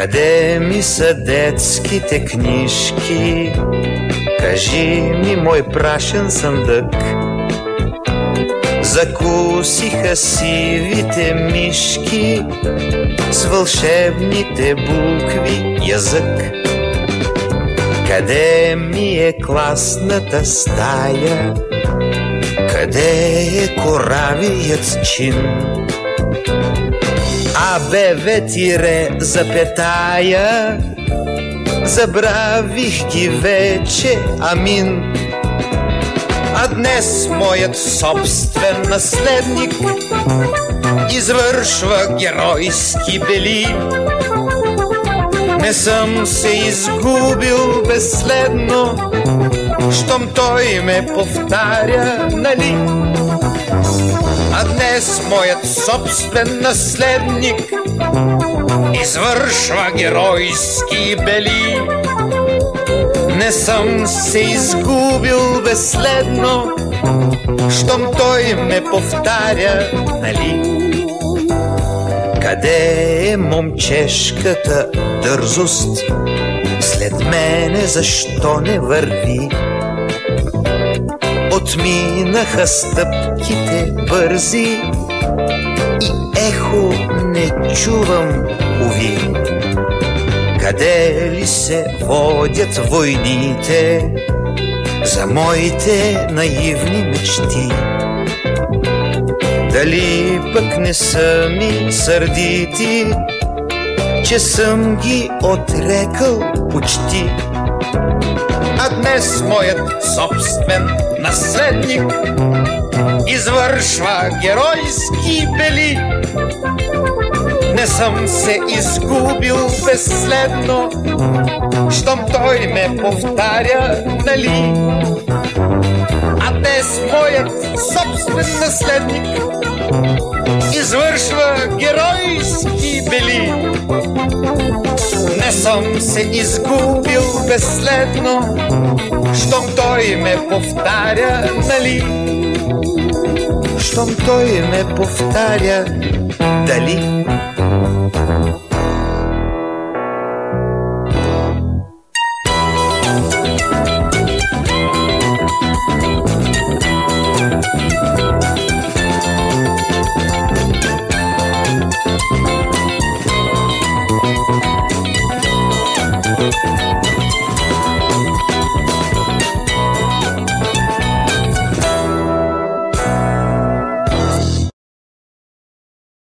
Къде ми са детските книжки? Кажи ми, мой прашен съндък. Закусиха сивите мишки с вълшебните букви язък. Къде ми е класната стая? Къде е коравият чин? А бе тире запетая. Забравих ги вече, амин. А днес моят собствен наследник Извършва геройски бели. Не съм се изгубил безследно Щом той ме повтаря, нали? А днес моят собствен наследник Извършва геройски бели Не съм се изгубил безследно Щом той ме повтаря, нали? Къде е момчешката дързост? След мене защо не върви? Отминаха стъпките бързи И ехо не чувам, уви. Къде ли се водят войните За моите наивни мечти? Дали пък не са ми сърдити Че съм ги отрекал почти днес моят собствен наследник извършва геройски бели. Не съм се изгубил безследно, щом той ме повтаря, нали? А днес моят собствен наследник съм се изгубил безследно, щом той ме повтаря, нали? Щом той ме повтаря, дали?